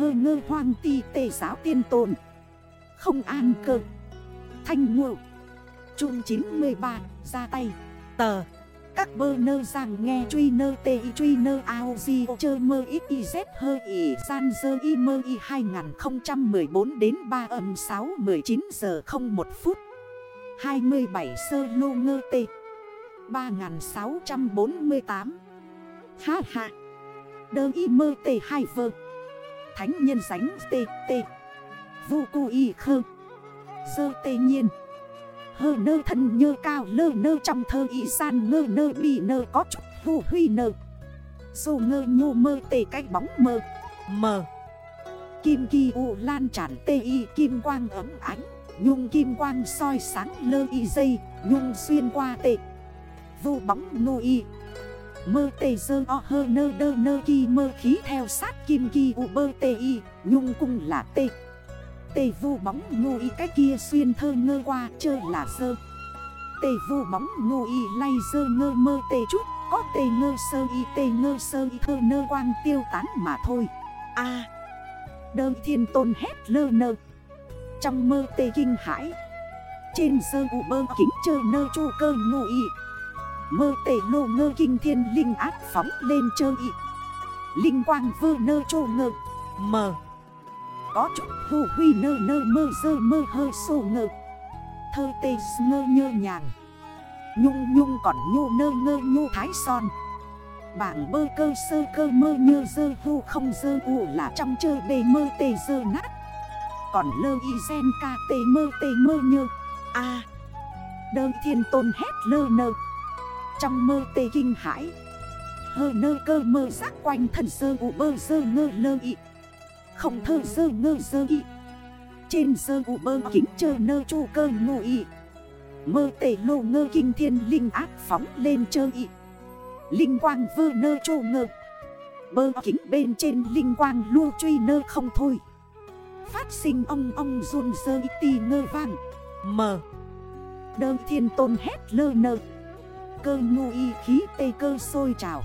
hơ ngơ hoang ti tề giáo tiên tồn. Không an cơ. Thanh ngộ. Trung 93 ra tay. Tờ. Các bơ nơ rằng nghe truy nơ tê y truy nơ ao di chơ mơ ít y z hơ y san dơ y mơ y 2014 đến 3 âm 6 19 giờ 01 phút. 27 sơ lô ngơ tê. 3648 Ha ha. Đơ y mơ tê hai vơ. Thánh nhân sánh tê tê. Vô cu y khơ. Sơ tê nhiên. Hơ nơ thân nhơ cao lơ nơ trong thơ y san ngơ nơ bị nơ có chút hù huy nơ. Sô ngơ nhô mơ tê cách bóng mơ. Mờ. Kim kỳ u lan tràn tê y kim quang ấm ánh. Nhung kim quang soi sáng lơ y dây. Nhung xuyên qua tê. Vô bóng nô y. Mơ tê dơ o hơ nơ đơ nơ kỳ mơ khí theo sát kim kỳ u bơ tê y Nhung cung là tê. Tê vu bóng ngô y cái kia xuyên thơ ngơ qua chơ là sơ. Tê vu bóng ngô y lay dơ ngơ mơ tê chút Có tê ngơ sơ y tê ngơ sơ y thơ nơ quang tiêu tán mà thôi. A. À, Đơ thiên tôn hét lơ nơ. Trong mơ tê kinh hãi Trên sơ u bơ kính chơ nơ chu cơ ngô y. Mơ tề lô ngơ kinh thiên linh áp phóng lên chơi y. Linh quang vơ nơ chô ngơ. Mờ có chút hù huy nơ nơ mơ dơ mơ hơ sô ngơ. Thơ tê ngơ nhơ nhàng. Nhung nhung còn nhô nơ ngơ nhô thái son. Bảng bơ cơ sơ cơ mơ nhơ dơ hù không dơ ủ là trong chơi bề mơ tê dơ nát. Còn lơ y gen ca tê mơ tê mơ nhơ. A. À, Đơ thiên tôn hét lơ nơ. Trong mơ tê kinh hải Hơ nơ cơ mơ giác quanh thần sơ ụ bơ sơ ngơ lơ ị. Không thơ sơ ngơ sơ ị. Trên sơ u bơ kính chơ nơ chu cơ ngô ị. Mơ tể lô ngơ kinh thiên linh ác phóng lên chơ ị. Linh quang vơ nơ chô ngơ. Bơ kính bên trên linh quang lua truy nơ không thôi. Phát sinh ong ong run sơ ị tì ngơ vang. Mờ. Đơ thiên tôn hét lơ nơ. Cơ ngu y khí tê cơ sôi trào.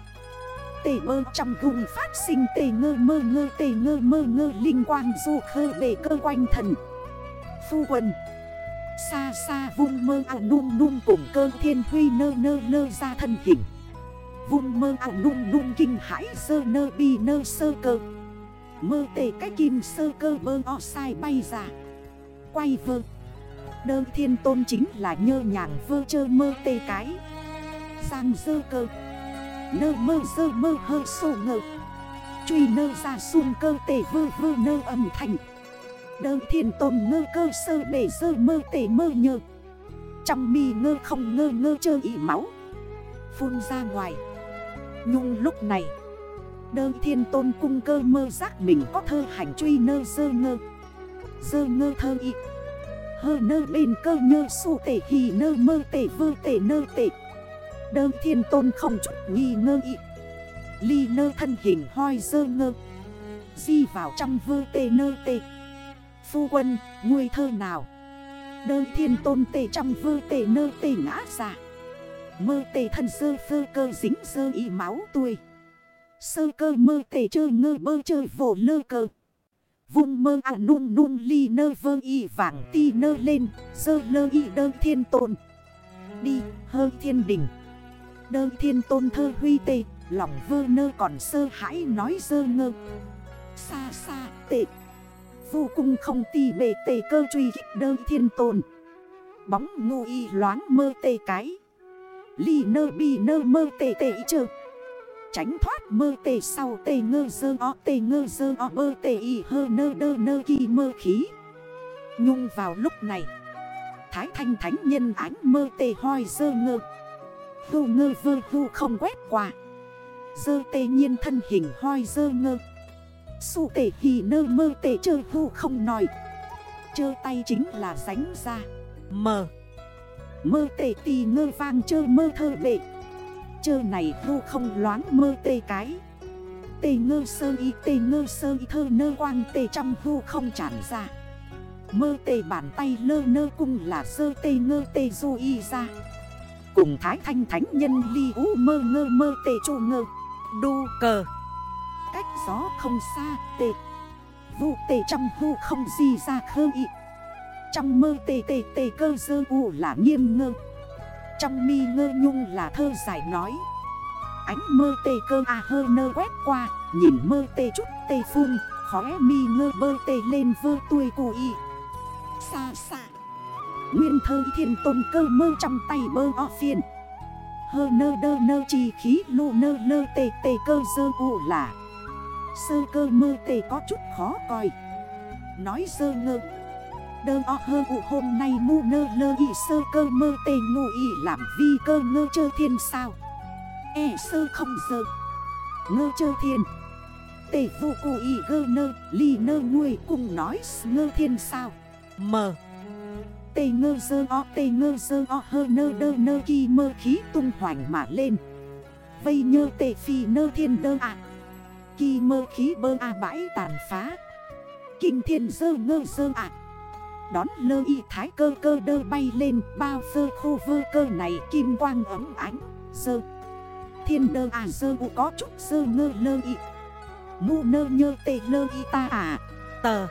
Tê mơ trong vùng phát sinh tê ngơ mơ ngơ, tê ngơ mơ ngơ linh quang du khơ bề cơ quanh thần. Phu quần Xa xa vung mơ ảo nung nung cùng cơ thiên huy nơ nơ nơ ra thân hình. Vung mơ ảo nung nung kinh hãi sơ nơ bi nơ sơ cơ. Mơ tê cái kim sơ cơ bơ o sai bay ra. Quay vơ. Đơ thiên tôn chính là nhơ nhàng vơ chơ mơ tê cái. Giang dơ cơ. Nơ mơ dơ mơ hơ sổ ngờ Truy nơ ra sung cơ tể vơ vơ nơ âm thành. Đơ thiên tồn ngơ cơ sơ bể dơ mơ tể mơ nhơ. Trong mi ngơ không ngơ ngơ chơ ị máu. Phun ra ngoài. Nhung lúc này, Đơ thiên tôn cung cơ mơ giác mình có thơ hành truy nơ dơ ngơ. Dơ ngơ thơ ị. Hơ nơ bên cơ nhơ su tể hì nơ mơ tể vơ tể nơ tể. Đơ thiên tôn không chút nghi ngơ ý Ly nơ thân hình hoi dơ ngơ. Di vào trong vơ tê nơ tê. Phu quân, ngươi thơ nào? Đơ thiên tôn tê trong vơ tê nơ tê ngã ra. Mơ tê thân sơ phơ cơ dính sơ y máu tuổi Sơ cơ mơ tê chơ ngơ bơ chơ vổ lơ cơ. Vung mơ à nung nung ly nơ vơ y vàng ti nơ lên. Sơ lơ y đơ thiên tôn. Đi hơ thiên đỉnh Đơ thiên tôn thơ huy tê Lòng vơ nơ còn sơ hãi nói dơ ngơ. Xa xa tệ, Vô cung không tì bề tê cơ truy kích đơ thiên tôn. Bóng ngu y loáng mơ tê cái. Ly nơ bi nơ mơ tê tê chơ. Tránh thoát mơ tê sau tê ngơ dơ o tê ngơ dơ o bơ tê y hơ nơ đơ nơ kỳ mơ khí. Nhung vào lúc này, Thái thanh thánh nhân ánh mơ tê hoi dơ ngơ. Hưu ngơ vơ hưu không quét qua. Dơ tê nhiên thân hình hoi dơ ngơ. Su tể hì nơ mơ tể chơ hưu không nói Chơ tay chính là ránh ra. Mờ. Mơ tể tì ngơ vang chơ mơ thơ bệ Chơ này hưu không loáng mơ tê cái. Tê ngơ sơ y, tê ngơ sơ y thơ nơ quang tê trong hưu không tràn ra. Mơ tê bàn tay lơ nơ cung là sơ tê ngơ tê du y ra. Cùng thái thanh thánh nhân ly ú mơ ngơ mơ tê chô ngơ. Đu cờ. Cách gió không xa tê. Vụ tề trong hư không gì ra khơ ị Trong mơ tề tề tề cơ dơ u là nghiêm ngơ. Trong mi ngơ nhung là thơ giải nói. Ánh mơ tề cơ à hơ nơ quét qua, Nhìn mơ tề chút tề phun, Khóe mi ngơ bơ tề lên vơ tuổi cù y. Xa xa Nguyên thơ thiên tôn cơ mơ trong tay bơ o phiền. Hơ nơ đơ nơ chi khí lô nơ lơ tê tê cơ dơ ụ là. Sơ cơ mơ tê có chút khó coi Nói sơ ngơ. Đơ o hơ ụ hôm nay mu nơ lơ y sơ cơ mơ tê ngụ y làm vi cơ ngơ chơ thiên sao. E sơ không sơ Ngơ chơ thiên. Tê vụ cụ y gơ nơ, ly nơ nguôi cùng nói ngơ thiên sao. Mờ Tê ngơ dơ o, tê ngơ dơ o, hơ nơ đơ nơ kỳ mơ khí tung hoành mà lên. Vây nhơ tê phi nơ thiên đơ ạ. À. Kỳ mơ khí bơ a bãi tàn phá. Kinh thiên dơ ngơ dơ ạ. Đón lơ y thái cơ cơ đơ bay lên Bao phơ khô vơ cơ này kim quang ấm ánh, Dơ. Thiên đơ à dơ u có chút dơ ngơ lơ y. Mu nơ nhơ tê lơ y ta à Tờ.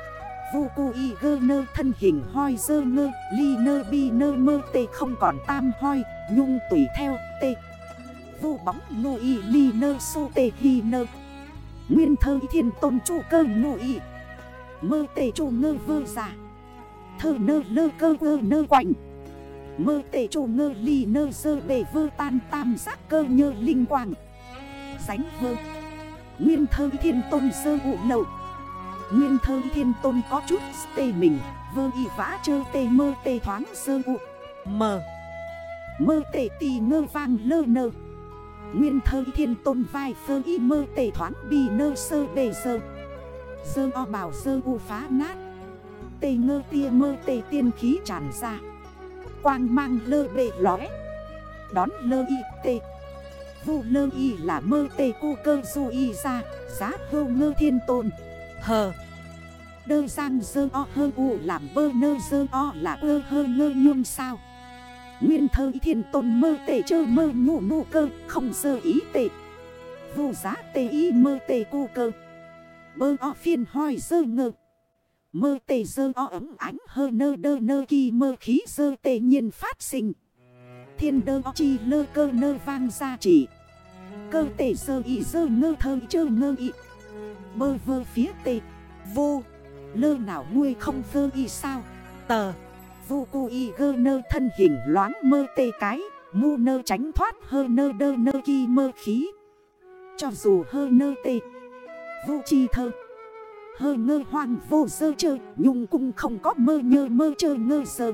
Vô cu y gơ nơ thân hình hoi dơ ngơ Ly nơ bi nơ mơ tê không còn tam hoi, Nhung tùy theo tê. Vô bóng nô y ly nơ su tê hi nơ. Nguyên thơ thiên tôn chu cơ nô y Mơ tê chu ngơ vơ giả Thơ nơ lơ cơ vơ nơ quạnh. Mơ tê chu ngơ ly nơ sơ bề vơ tan tam giác cơ nhơ linh quang. Sánh vơ. Nguyên thơ thiên tôn sơ vụ nậu. Nguyên thơ thiên tôn có chút tê mình, Vơ y vã chơ tê mơ tê thoáng sơ u. Mờ Mơ tê tì ngơ vang lơ nơ. Nguyên thơ thiên tôn vai phơ y mơ tê thoáng bì nơ sơ bề sơ. Sơ o bảo sơ u phá nát. Tê ngơ tia mơ tê tiên khí tràn ra. Quang mang lơ bề lóe. Đón lơ y tê. Vụ lơ y là mơ tê cu cơ du y ra. Giá vô ngơ thiên tôn. Hờ. Đơ giang dơ o hơ u làm bơ nơ dơ o là ơ hơ ngơ nhung sao. Nguyên thơ thiên tôn mơ tệ chơ mơ ngủ nụ cơ, không dơ ý tệ. Vô giá tê y mơ tê cu cơ. Bơ o phiên hoi dơ ngơ. Mơ tê dơ o ấm ánh hơ nơ đơ nơ kỳ mơ khí dơ tê nhiên phát sinh. Thiên đơ o chi lơ cơ nơ vang ra chỉ Cơ tê dơ y dơ ngơ thơ chơ ngơ y. Bơ vơ phía tê Vô Lơ nào nuôi không vơ y sao? Tờ. Vô cu y gơ nơ thân hình loáng mơ tê cái Mu nơ tránh thoát hơ nơ đơ nơ kỳ mơ khí. Cho dù hơ nơ tê. Vô chi thơ. Hơ ngơ hoang vô sơ chơ, Nhung cung không có mơ nhơ mơ chơ ngơ sơ.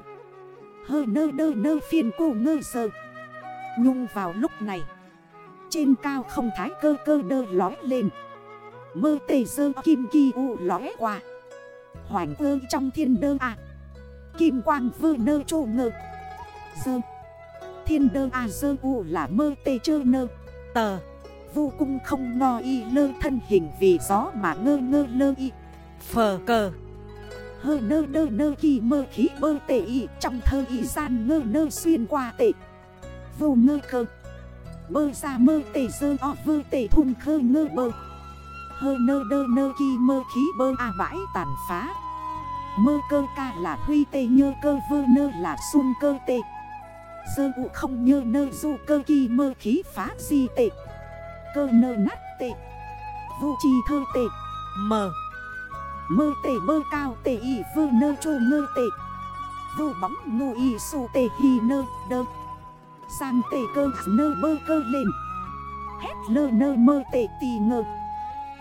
Hơ nơ đơ nơ phiền cô ngơ sơ. Nhung vào lúc này, Trên cao không thái cơ cơ đơ lói lên. Mơ tê sơ kim kỳ u lóe qua. Hoành ơ trong thiên đơ à. Kim quang vơ nơ trô ngơ. Dơ. Thiên đơ à sơ u là mơ tê chơ nơ. Tờ. Vô cung không no y lơ thân hình vì gió mà ngơ ngơ lơ y. Phờ cờ. Hơ nơ đơ nơ kỳ mơ khí bơ tệ y, Trong thơ y gian ngơ nơ xuyên qua tệ Vô ngơ cơ. Bơ ra mơ tệ dơ o vơ tệ thun khơ ngơ bơ. Hơ nơ đơ nơ kỳ mơ khí bơ à bãi tàn phá. Mơ cơ ca là huy tê, nhơ cơ vơ nơ là sung cơ tê. Sơ ụ không nhơ nơ du cơ kỳ mơ khí phá di tê. Cơ nơ nát tê. Vô trì thơ tê. Mờ Mơ tê bơ cao tê y vơ nơ trô ngơ tê. Vô bóng ngu y su tê hi nơ đơ. Sang tê cơ nơ bơ cơ lên. Hét lơ nơ mơ tê tì ngơ.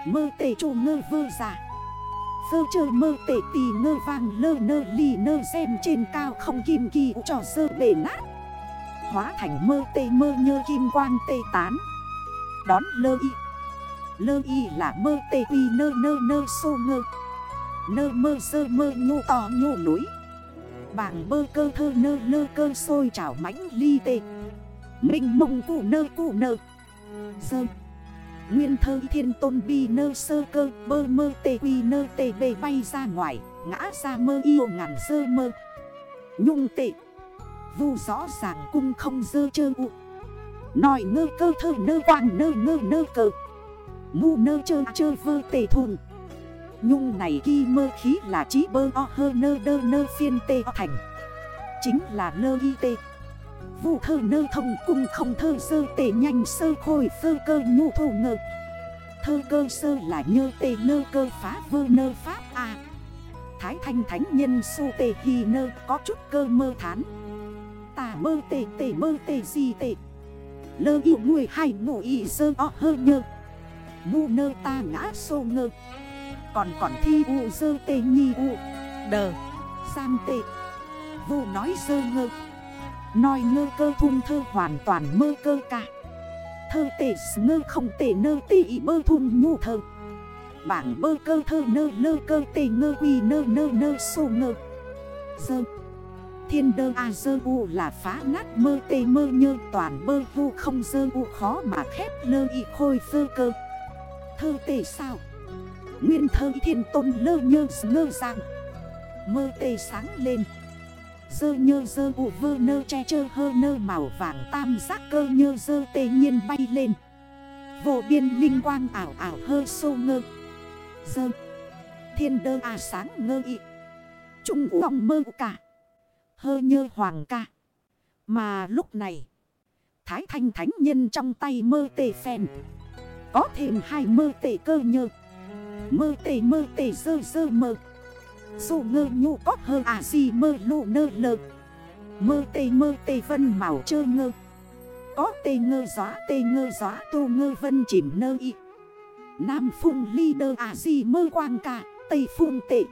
Mơ tê trô ngơ vơ giả. Phơ chơ mơ tê tì ngơ vàng lơ nơ lì nơ xem trên cao không kim kỳ trò sơ bể nát. Hóa thành mơ tê mơ nhơ kim quang tê tán. Đón lơ y. Lơ y là mơ tê uy nơ nơ nơ sô ngơ. Nơ mơ sơ mơ nhô to nhô núi. Bảng bơ cơ thơ nơ lơ cơ sôi chảo mãnh ly tê. Mình mông cụ nơ cụ nơ. Sơ Nguyên thơ thiên tôn bi nơ sơ cơ, bơ mơ tê quy nơ tê bê bay ra ngoài, Ngã ra mơ yêu ngàn sơ mơ. Nhung tệ. Vu rõ ràng cung không dơ chơ u. Nói ngơ cơ thơ nơ quang nơ ngơ nơ cơ ngu nơ chơ chơ vơ tê thùng. Nhung này ghi mơ khí là chí bơ o hơ nơ đơ nơ phiên tê o thành. Chính là nơ y tê. Vụ thơ nơ thông cung không thơ sơ tệ nhanh sơ khôi sơ cơ nhu thổ ngơ. Thơ cơ sơ là nhơ tê nơ cơ phá vơ nơ pháp à. Thái thanh thánh nhân su tê hi nơ có chút cơ mơ thán. Tà mơ tê tê mơ tê gì tê. Lơ yêu người hay ngủ y sơ o hơ nhơ. Ngu nơ ta ngã sô ngơ. Còn còn thi u sơ tê nhi u. Đờ, Giam tê. Vụ nói sơ ngơ. Nói ngơ cơ thun thơ hoàn toàn mơ cơ ca. Thơ tệ ngơ không tệ nơ tị bơ thun nhu thơ. Bảng bơ cơ thơ nơ lơ cơ tệ ngơ quy nơ nơ nơ sô ngơ. Dơ. Thiên đơ a dơ u là phá nát mơ tê mơ nhơ toàn bơ vu không dơ u khó mà khép lơ y khôi dơ cơ. Thơ tệ sao? Nguyên thơ thiên tôn lơ nhơ ngơ rằng Mơ tê sáng lên. Dơ nhơ dơ ụ vơ nơ che chơ hơ nơ màu vàng tam giác cơ nhơ dơ tê nhiên bay lên. Vô biên linh quang ảo ảo hơ sô ngơ. Dơ. Thiên đơ à sáng ngơ ị Trung vọng mơ cả Hơ nhơ hoàng ca. Mà lúc này, Thái thanh thánh nhân trong tay mơ tê phèn. Có thêm hai mơ tê cơ nhơ. Mơ tê mơ tê dơ dơ mơ. Dù ngơ nhu có hơ à gì mơ lụ nơ lơ Mơ tê mơ tê vân màu chơ ngơ. Có tê ngơ gió, tê ngơ gió, tu ngơ vân chìm nơ y. Nam phung ly đơ à gì mơ quang ca, Tây phung tệ.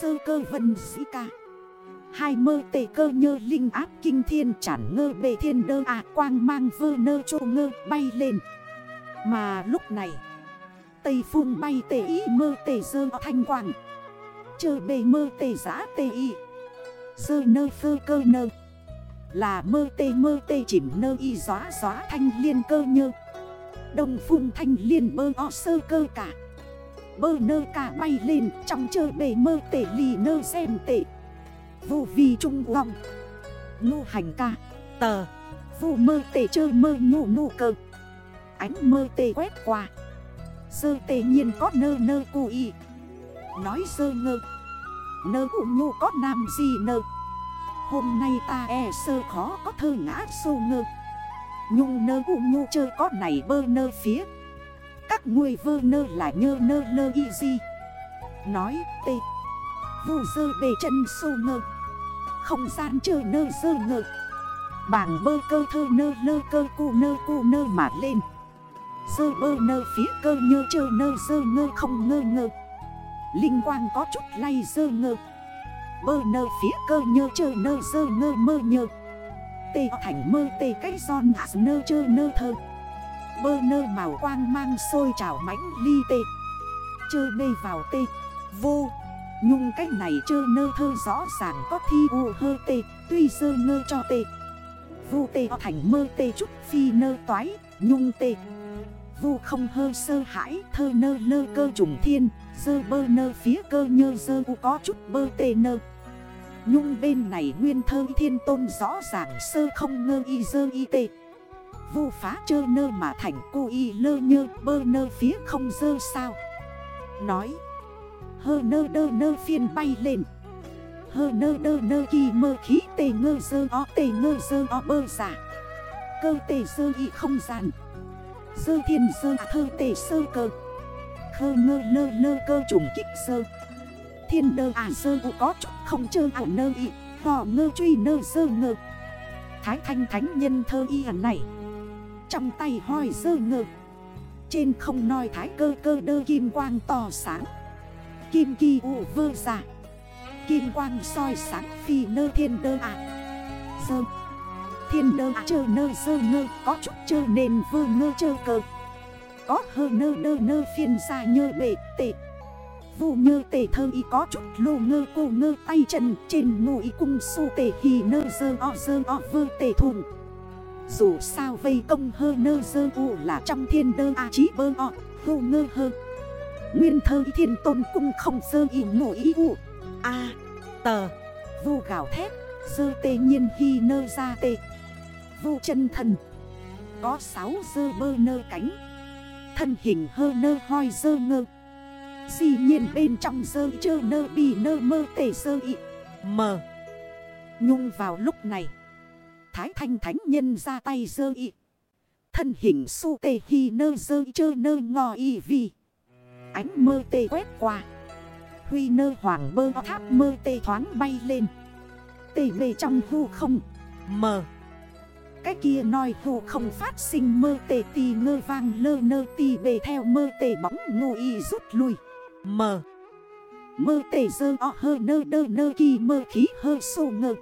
Sơ cơ vân dĩ ca. Hai mơ tề cơ nhơ linh áp kinh thiên, chản ngơ bề thiên đơ à quang mang vơ nơ trô ngơ bay lên. Mà lúc này, Tây phung bay tề ý mơ tề dơ thanh quang. Chơ bề mơ tề giã tề y. Dơ nơ phơ cơ nơ. Là mơ tê mơ tê chìm nơ y gió gió thanh liên cơ nhơ. Đồng phung thanh liên bơ o sơ cơ cả. Bơ nơ cả bay lên trong chơ bề mơ tê lì nơ xem tệ Vô vi trung vọng. Ngu hành ca. Tờ. Vô mơ tê chơi mơ nhu nụ cơ. Ánh mơ tê quét qua. Sơ tê nhiên có nơ nơ cù y. Nói sơ ngơ. Nơ cụ nhu có nam gì nơ. Hôm nay ta e sơ khó có thơ ngã sô ngơ. Nhung nơ cụ nhu chơi có này bơ nơ phía. Các người vơ nơ là nhơ nơ lơ y gì Nói tê. Vù dơ bề chân sô ngơ. Không gian chơi nơ dơ ngơ. Bảng bơ cơ thơ nơ lơ cơ cu nơ cu nơ mà lên. Dơ bơ nơ phía cơ nhơ chơi nơ dơ ngơ không ngơ ngơ. Linh quang có chút lay dơ ngơ. Bơ nơ phía cơ nhơ chơ nơ dơ ngơ mơ nhơ. Tê thành mơ tê cái giòn hạt nơ chơ nơ thơ. Bơ nơ màu quang mang sôi trào mãnh ly tê. Chơ bê vào tê. Vô. Nhung cách này chơ nơ thơ rõ ràng có thi u hơ tê, Tuy dơ ngơ cho tê. Vu tê thành mơ tê chút phi nơ toái, Nhung tê. Vu không hơ sơ hãi, thơ nơ lơ cơ trùng thiên. Dơ bơ nơ phía cơ nhơ dơ u có chút bơ tê nơ. Nhung bên này nguyên thơ thiên tôn rõ ràng sơ không ngơ y dơ y tê. Vu phá chơ nơ mà thành cô y lơ nhơ, bơ nơ phía không dơ sao. Nói, Hơ nơ đơ nơ phiên bay lên. Hơ nơ đơ nơ kỳ mơ khí tê ngơ dơ o, tê ngơ dơ o bơ giả Cơ tê dơ y không giản Dơ thiên dơ à thơ tê sơ cơ. Khơ ngơ lơ lơ cơ trùng kích sơ. Thiên đơ à sơ u có chút không chơ ảo nơ y Hò ngơ truy nơ sơ ngơ. Thái thanh thánh nhân thơ y hẳn này. Trong tay hoi sơ ngơ. Trên không nói thái cơ cơ đơ kim quang to sáng. Kim kỳ u vơ giả Kim quang soi sáng phi nơ thiên đơ à. Sơ. Thiên đơ à chơ nơ sơ ngơ. Có chút chơ nền vơ ngơ chơ cơ có hơ nơ nơ nơ phiên xa nhơ bể tệ Vụ nhơ tệ thơ y có chút lô ngơ cô ngơ tay chân Trên ngụ y cung su tệ hì nơ dơ o dơ o vơ tệ thùng. Dù sao vây công hơ nơ dơ u là trong thiên đơ a chí bơ o Vô ngơ hơ. Nguyên thơ y thiên tôn cung không dơ y ngụ y u. A, Tờ. Vu gạo thép Dơ tê nhiên hi nơ ra tê. Vu chân thần. Có sáu dơ bơ nơ cánh. Thân hình hơ nơ hoi dơ ngơ. Di nhiên bên trong dơ chơ nơ bì nơ mơ tề dơ ị. Mờ. Nhung vào lúc này. Thái thanh thánh nhân ra tay dơ ị. Thân hình su tề hi nơ dơ chơ nơ ngò y vi. Ánh mơ tề quét qua. Huy nơ hoàng bơ tháp mơ tề thoáng bay lên. Tề về trong hư không. Mờ. Cái kia nói hù không phát sinh mơ tề tì ngơ vang lơ nơ tì bề theo mơ tề bóng ngô y rút lui. Mờ. Mơ tề dơ o hơ nơ đơ nơ kỳ mơ khí hơ sô ngơ.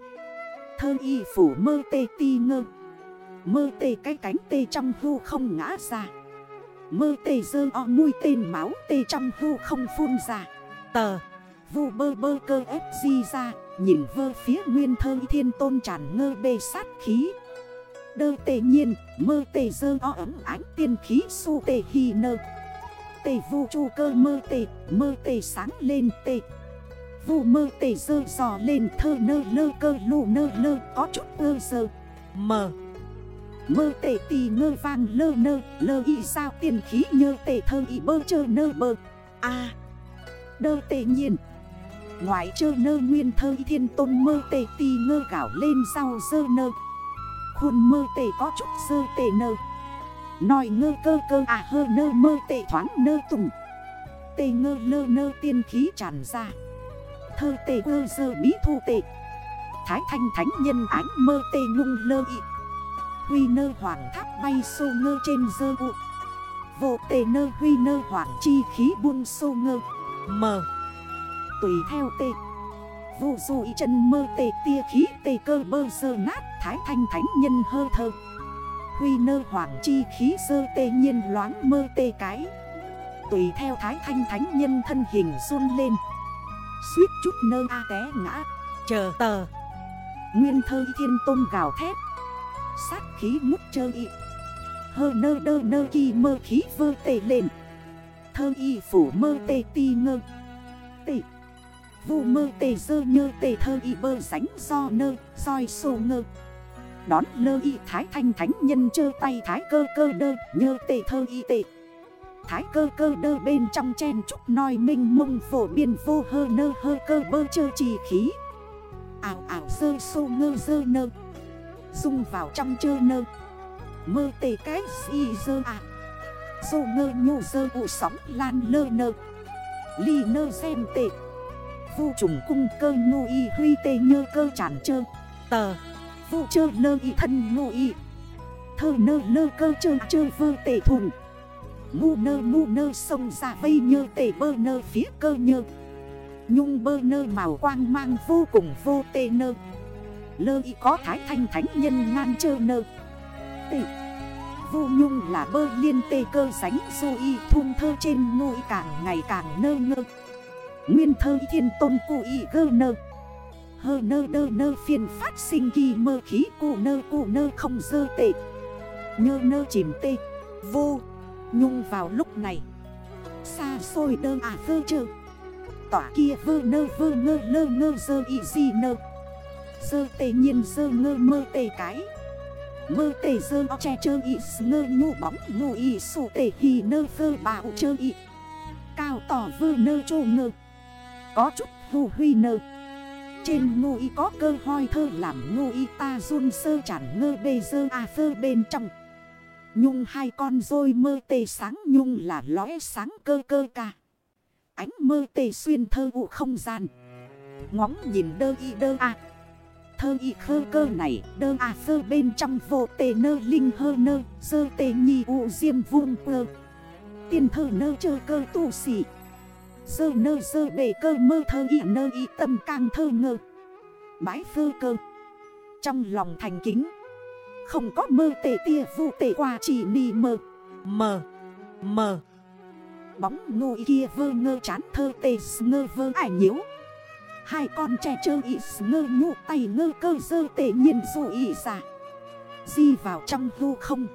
Thơ y phủ mơ tề tì ngơ. Mơ tề cái cánh tê trong hư không ngã ra. Mơ tề dơ o mùi tên máu tê trong hư không phun ra. Tờ. Vu bơ bơ cơ ép di ra, Nhìn vơ phía nguyên thơ thiên tôn tràn ngơ bê sát khí. Đơ tề nhiên, mơ tề dơ o ấm ánh tiên khí su tề hì nơ. Tề vu chu cơ mơ tề mơ tề sáng lên tề Vu mơ tề dơ dò lên thơ nơ lơ cơ lù nơ lơ có chút ơ dơ. Mờ Mơ tề tì ngơ vang lơ nơ, lơ y sao tiên khí nhơ tề thơ y bơ chơ nơ bơ. A. Đơ tề nhiên. Ngoại chơ nơ nguyên thơ y thiên tôn mơ tề tì ngơ gạo lên sau dơ nơ. Khuôn mơ tề có chút sơ tề nơ. Nói ngơ cơ cơ à hơ nơ mơ tề thoáng nơ tùng. Tề ngơ lơ nơ tiên khí tràn ra. Thơ tề ơ dơ bí thu tề Thái thanh thánh nhân ánh mơ tề ngung lơ ị. Huy nơ hoàng tháp bay sô ngơ trên dơ vụ Vô tề nơ huy nơ hoàng chi khí buông sô ngơ. Mờ. Tùy theo tê. Vô dù ý chân mơ tê tia khí tê cơ bơ sơ nát Thái thanh thánh nhân hơ thơ. Huy nơ hoàng chi khí sơ tê nhiên loáng mơ tê cái. Tùy theo thái thanh thánh nhân thân hình run lên. Suýt chút nơ a té ngã. Chờ tờ. Nguyên thơ thiên tôn gào thét. Sát khí ngút chơ y. Hơ nơ đơ nơ kỳ mơ khí vơ tê lên. Thơ y phủ mơ tê ti ngơ. Tê vu mơ tề dơ nhơ tề thơ y bơ sánh do nơ soi sô ngơ. Đón lơ y thái thanh thánh nhân chơ tay thái cơ cơ đơ, nhơ tề thơ y tề Thái cơ cơ đơ bên trong chen trúc nói minh mông phổ biên vô hơ nơ hơ cơ bơ chơ trì khí. Ảo ảo dơ sô ngơ dơ nơ. Dung vào trong chơ nơ. Mơ tề cái gì dơ à. Dô ngơ nhô dơ ụ sóng lan lơ nơ. Ly nơ xem tệ Vu trùng cung cơ ngu y huy tê nhơ cơ tràn chơ Tờ. Vu chơ lơ y thân ngu y. Thơ nơ lơ cơ chơ chơ vơ tê thùng. Ngu nơ ngu nơ sông ra vây nhơ tê bơ nơ phía cơ nhơ. Nhung bơ nơ màu quang mang vô cùng vô tê nơ. Lơ y có thái thanh thánh nhân ngan chơ nơ. Tê. Vô nhung là bơ liên tê cơ sánh dô y thun thơ trên ngôi càng ngày càng nơ ngơ. Nguyên thơ thiên tôn cụ y gơ nơ. Hơ nơ đơ nơ phiền phát sinh kỳ mơ khí cụ nơ cụ nơ không dơ tệ. Nhơ nơ chìm tê. Vô. Nhung vào lúc này. Xa xôi đơ à vơ chơ. Tỏa kia vơ nơ vơ ngơ lơ ngơ dơ y gì nơ. Dơ tê nhiên dơ ngơ mơ tê cái. Mơ tê dơ o che chơ y ngơ nhu bóng ngu y sổ tê hì nơ vơ bạo chơ y. Cao tỏ vơ nơ trô ngơ. Có chút hù huy nơ. Trên ngô y có cơ hoi thơ làm ngô y ta run sơ chẳng ngơ bê dơ à phơ bên trong. Nhung hai con rồi mơ tê sáng, nhung là lóe sáng cơ cơ ca. Ánh mơ tê xuyên thơ vụ không gian. Ngóng nhìn đơ y đơ à Thơ y khơ cơ này, đơ à phơ bên trong vô tê nơ, linh hơ nơ, Sơ tê nhi u diêm vung cơ Tiên thơ nơ chơ cơ tu xỉ Sơ nơ sơ bề cơ mơ thơ y nơ y tâm càng thơ ngơ. Bái phơ cơ. Trong lòng thành kính. Không có mơ tệ tia vụ tệ qua chỉ nì mơ Mờ. Mờ. Bóng ngô kia vơ ngơ chán thơ tê ngơ vơ ải nhiễu. Hai con trẻ chơ y ngơ nhụ tay ngơ cơ dơ tệ nhìn dù y giả Di vào trong hư không.